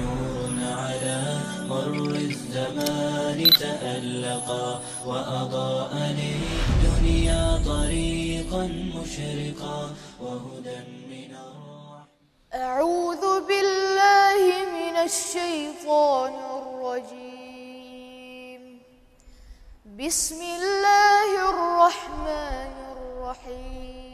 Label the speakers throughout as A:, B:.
A: نور على مر الزمان تألقا وأضاء للدنيا طريقا مشرقا وهدى من الرحمن
B: أعوذ بالله من الشيطان الرجيم. بسم الله الرحمن الرحيم.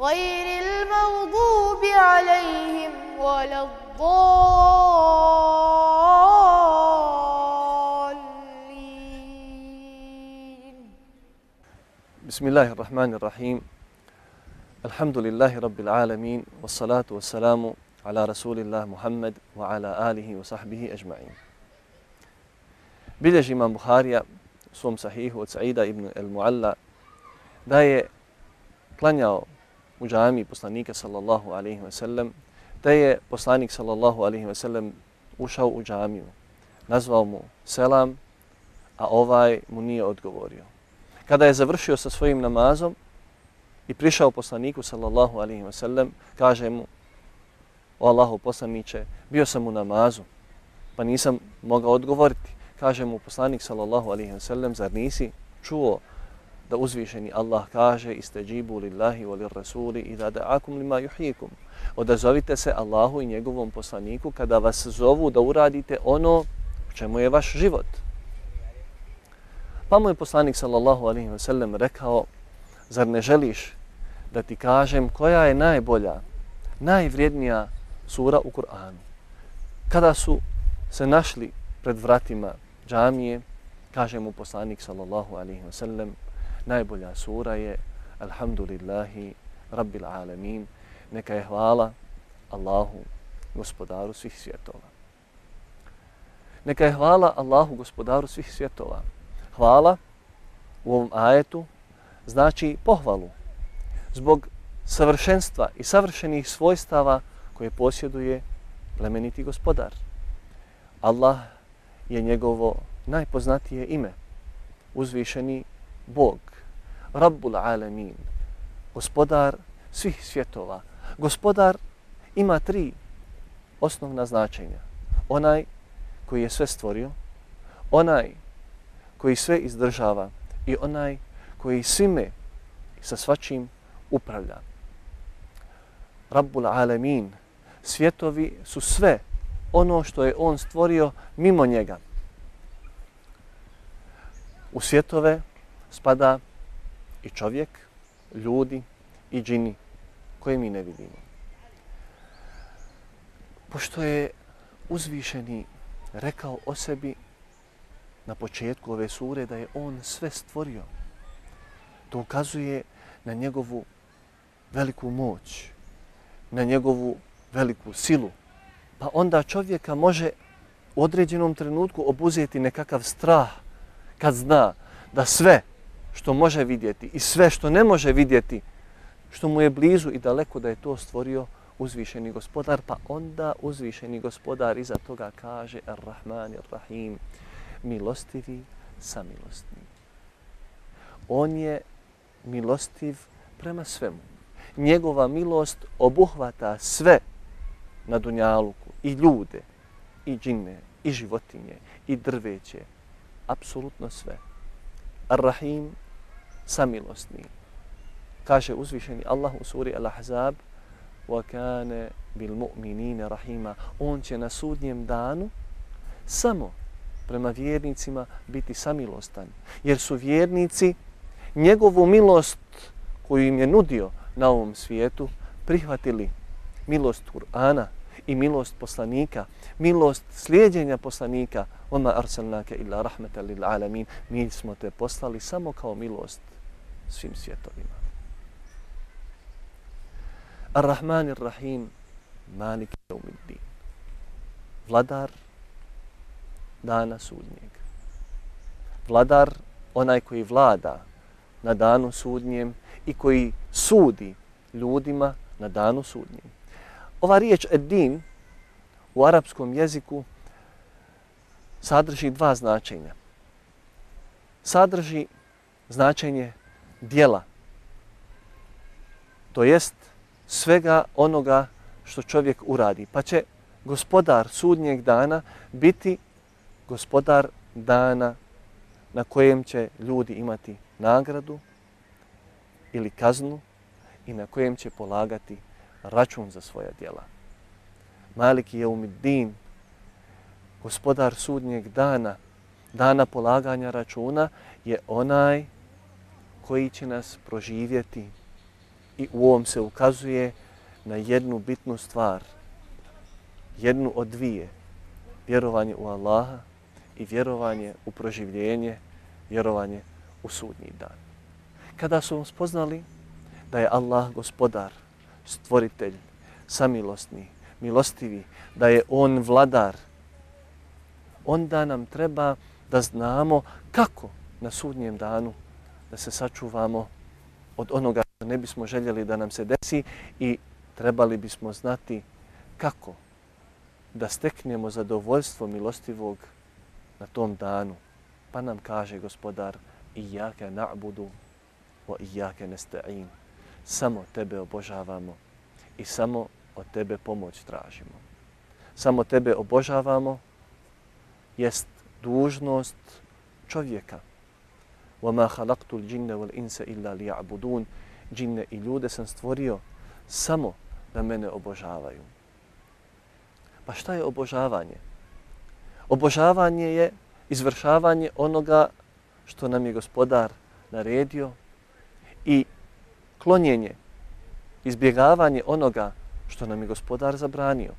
B: غير المغضوب عليهم ولا الضالين.
C: بسم الله الرحمن الرحيم. الحمد لله رب العالمين والصلاة والسلام على رسول الله محمد وعلى آله وصحبه أجمعين. Bilježi Buharija u svom sahihu od Saida ibn el-Mualla da je klanjao u džami poslanika sallallahu alaihi ve sellem, da je poslanik sallallahu alaihi ve sellem ušao u džamiju, nazvao mu selam, a ovaj mu nije odgovorio. Kada je završio sa svojim namazom i prišao poslaniku sallallahu alaihi ve sellem, kaže mu, o Allahu poslaniće, bio sam u namazu, pa nisam mogao odgovoriti. Kaže mu poslanik sallallahu alaihi ve sellem, zar nisi čuo da uzvišeni Allah kaže istajibu lillahi wa lirrasuli idha da'akum lima yuhyikum. Odazovite se Allahu i njegovom poslaniku kada vas zovu da uradite ono u čemu je vaš život. Pa mu je poslanik sallallahu alaihi wa sallam rekao zar ne želiš da ti kažem koja je najbolja, najvrijednija sura u Kur'anu. Kada su se našli pred vratima džamije, kaže mu poslanik sallallahu alaihi wa sallam najbolja sura je Alhamdulillahi Rabbil Alamin. Neka je hvala Allahu, gospodaru svih svjetova. Neka je hvala Allahu, gospodaru svih svjetova. Hvala u ovom ajetu znači pohvalu zbog savršenstva i savršenih svojstava koje posjeduje plemeniti gospodar. Allah je njegovo najpoznatije ime, uzvišeni Bog, Rabbul Alamin, gospodar svih svjetova. Gospodar ima tri osnovna značenja. Onaj koji je sve stvorio, onaj koji sve izdržava i onaj koji svime sa svačim upravlja. Rabbul Alamin, svjetovi su sve ono što je on stvorio mimo njega. U svjetove spada i čovjek, ljudi i džini koje mi ne vidimo. Pošto je uzvišeni rekao o sebi na početku ove sure da je on sve stvorio, to ukazuje na njegovu veliku moć, na njegovu veliku silu. Pa onda čovjeka može u određenom trenutku obuzeti nekakav strah kad zna da sve što može vidjeti i sve što ne može vidjeti, što mu je blizu i daleko da je to stvorio uzvišeni gospodar, pa onda uzvišeni gospodar iza toga kaže Ar-Rahman Ar-Rahim, milostivi samilostni. On je milostiv prema svemu. Njegova milost obuhvata sve na Dunjaluku, i ljude, i džine, i životinje, i drveće, apsolutno sve. Ar-Rahim, samilostni. Kaže uzvišeni Allah u suri Al-Ahzab وَكَانَ بِالْمُؤْمِنِينَ رَحِيمًا On će na sudnjem danu samo prema vjernicima biti samilostan. Jer su vjernici njegovu milost koju im je nudio na ovom svijetu, prihvatili milost Kur'ana i milost poslanika, milost slijedjenja poslanika, Oma arsalnake illa rahmeta lil alamin, mi smo te poslali samo kao milost svim svjetovima. Ar-Rahman ir-Rahim, Malik Jaumiddin. Vladar dana sudnjeg. Vladar, onaj koji vlada na danu sudnjem i koji sudi ljudima na danu sudnjem. Ova riječ edin u arapskom jeziku sadrži dva značenja. Sadrži značenje dijela, to jest svega onoga što čovjek uradi. Pa će gospodar sudnjeg dana biti gospodar dana na kojem će ljudi imati nagradu ili kaznu i na kojem će polagati račun za svoja djela. Maliki je umiddin, gospodar sudnjeg dana, dana polaganja računa, je onaj koji će nas proživjeti i u ovom se ukazuje na jednu bitnu stvar, jednu od dvije, vjerovanje u Allaha i vjerovanje u proživljenje, vjerovanje u sudnji dan. Kada su spoznali da je Allah gospodar, stvoritelj, samilostni, milostivi, da je On vladar, onda nam treba da znamo kako na sudnjem danu da se sačuvamo od onoga što ne bismo željeli da nam se desi i trebali bismo znati kako da steknemo zadovoljstvo milostivog na tom danu. Pa nam kaže gospodar Ijake na'budu o ijake nesta'in Samo tebe obožavamo i samo od tebe pomoć tražimo. Samo tebe obožavamo jest dužnost čovjeka. وَمَا خَلَقْتُ الْجِنَّ وَالْإِنْسَ إِلَّا لِيَعْبُدُونَ Džinne i ljude sam stvorio samo da mene obožavaju. Pa šta je obožavanje? Obožavanje je izvršavanje onoga što nam je gospodar naredio i klonjenje, izbjegavanje onoga što nam je gospodar zabranio.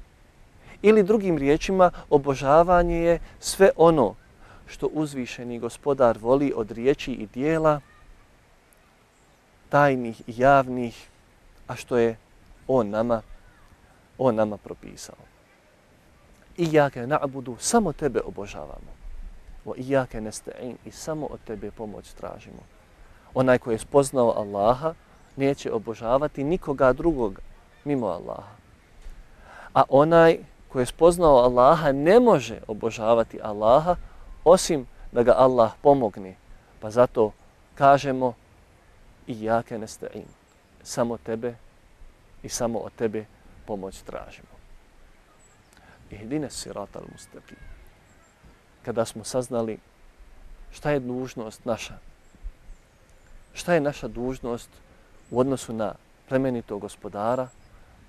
C: Ili drugim riječima, obožavanje je sve ono što uzvišeni gospodar voli od riječi i dijela, tajnih i javnih, a što je on nama, on nama propisao. I na'budu, samo tebe obožavamo. O i nesta'in, i samo od tebe pomoć tražimo. Onaj koji je spoznao Allaha, neće obožavati nikoga drugog mimo Allaha. A onaj koji je spoznao Allaha ne može obožavati Allaha osim da ga Allah pomogne. Pa zato kažemo i jake nesta'in. Samo tebe i samo od tebe pomoć tražimo. Ihdine sirata al mustaqim. Kada smo saznali šta je dužnost naša, šta je naša dužnost u odnosu na plemenitog gospodara,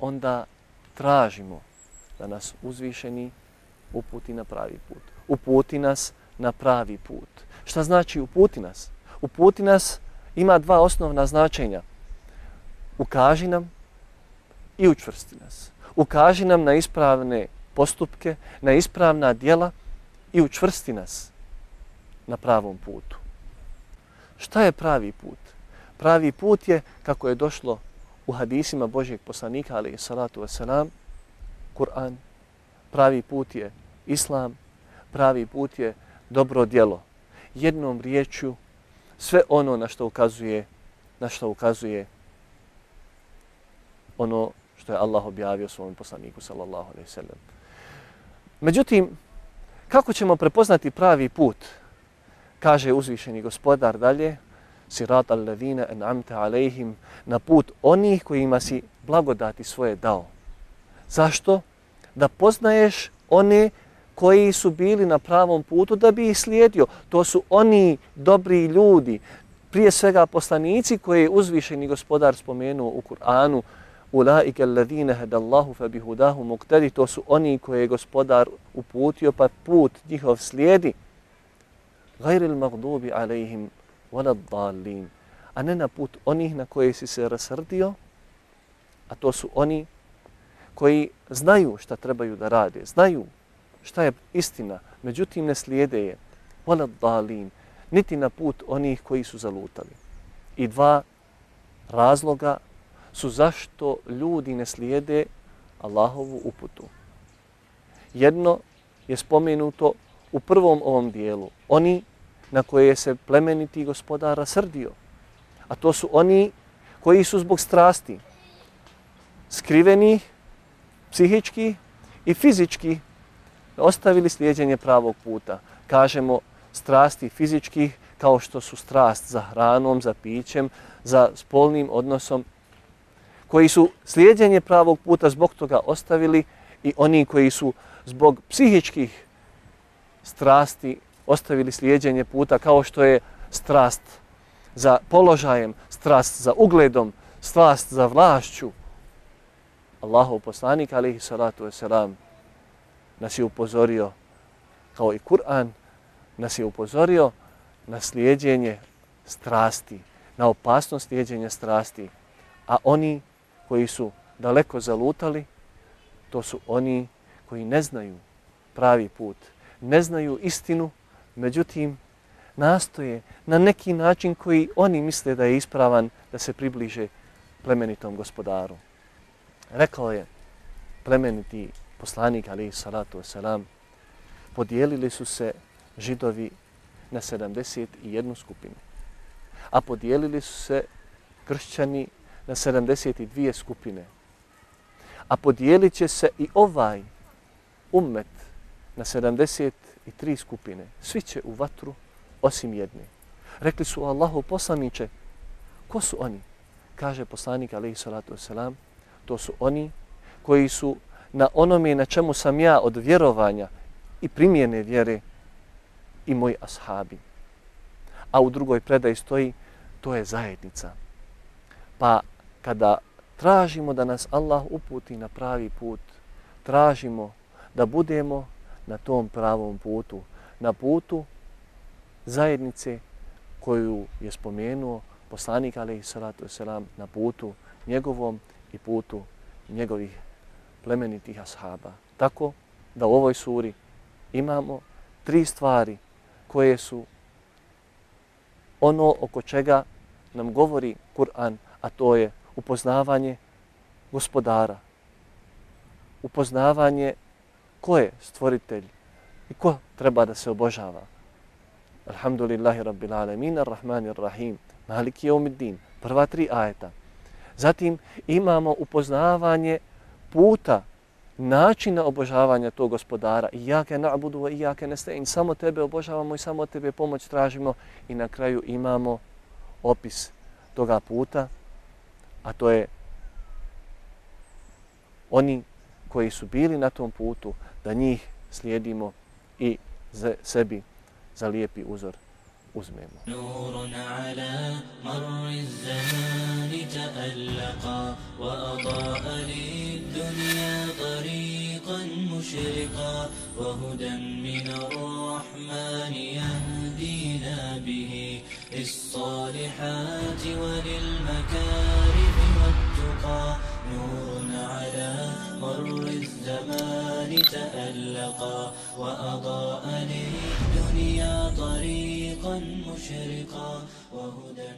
C: onda tražimo da nas uzvišeni uputi na pravi put. Uputi nas na pravi put. Šta znači uputi nas? Uputi nas ima dva osnovna značenja. Ukaži nam i učvrsti nas. Ukaži nam na ispravne postupke, na ispravna dijela i učvrsti nas na pravom putu. Šta je pravi put? Pravi put je, kako je došlo u hadisima Božijeg poslanika, ali i salatu wasalam, Kur'an. Pravi put je Islam, pravi put je dobro djelo. Jednom riječju sve ono na što ukazuje na što ukazuje ono što je Allah objavio svom poslaniku sallallahu alejhi ve sellem. Međutim, kako ćemo prepoznati pravi put? Kaže uzvišeni gospodar dalje, sirat alladhina an'amta alejhim, na put onih kojima si blagodati svoje dao. Zašto? Da poznaješ one koji su bili na pravom putu da bi ih slijedio. To su oni dobri ljudi, prije svega poslanici koje je uzvišeni gospodar spomenuo u Kur'anu, Ulaike alladhina hadallahu fa bihudahu muqtadi to su oni koje je gospodar uputio pa put njihov slijedi. Gajril maghdubi alejhim wala dalin, a ne na put onih na koje si se rasrdio, a to su oni koji znaju šta trebaju da rade, znaju šta je istina, međutim ne slijede je, wala dalin, niti na put onih koji su zalutali. I dva razloga su zašto ljudi ne slijede Allahovu uputu. Jedno je spomenuto u prvom ovom dijelu. Oni na koje se plemeniti gospodar rasrdio. A to su oni koji su zbog strasti skriveni, psihički i fizički ostavili slijedjenje pravog puta. Kažemo strasti fizičkih kao što su strast za hranom, za pićem, za spolnim odnosom, koji su slijedjenje pravog puta zbog toga ostavili i oni koji su zbog psihičkih strasti ostavili slijedjenje puta kao što je strast za položajem, strast za ugledom, strast za vlašću. Allahov poslanik, alihi salatu wasalam, nas je upozorio, kao i Kur'an, nas je upozorio na slijedjenje strasti, na opasnost slijedjenja strasti, a oni koji su daleko zalutali, to su oni koji ne znaju pravi put, ne znaju istinu, međutim, nastoje na neki način koji oni misle da je ispravan da se približe plemenitom gospodaru. Rekao je plemeniti poslanik, ali salatu wasalam, podijelili su se židovi na 71 skupinu, a podijelili su se kršćani na 72 skupine, a podijelit će se i ovaj ummet na 73 skupine. Svi će u vatru osim jedne. Rekli su Allahu poslaniće, ko su oni? Kaže poslanik alaihi salatu wasalam, to su oni koji su na onome na čemu sam ja od vjerovanja i primjene vjere i moji ashabi. A u drugoj predaji stoji, to je zajednica. Pa kada tražimo da nas Allah uputi na pravi put, tražimo da budemo na tom pravom putu, na putu zajednice koju je spomenuo poslanik alaihi salatu selam na putu njegovom i putu njegovih plemenitih ashaba. Tako da u ovoj suri imamo tri stvari koje su ono oko čega nam govori Kur'an, a to je upoznavanje gospodara, upoznavanje ko je stvoritelj i ko treba da se obožava. Alhamdulillahi rabbil alamin, arrahmani arrahim, maliki yawmiddin, prva tri ajeta. Zatim imamo upoznavanje puta, načina obožavanja tog gospodara. I na'budu i jake nesta'in. Samo tebe obožavamo i samo tebe pomoć tražimo. I na kraju imamo opis toga puta, a to je oni koji su bili na tom putu, da njih slijedimo i za sebi za lijepi uzor uzmemo.
A: Nurun ala marri zamani ta'allaqa wa ada'a lid-dunya tariqan mushriqa wa hudan min ar-rahman yahdina bihi lis-salihati wa lil-makarim wat-tuqa nurun ala مر الزمان تألقا وأضاء للدنيا طريقا مشرقا وهدى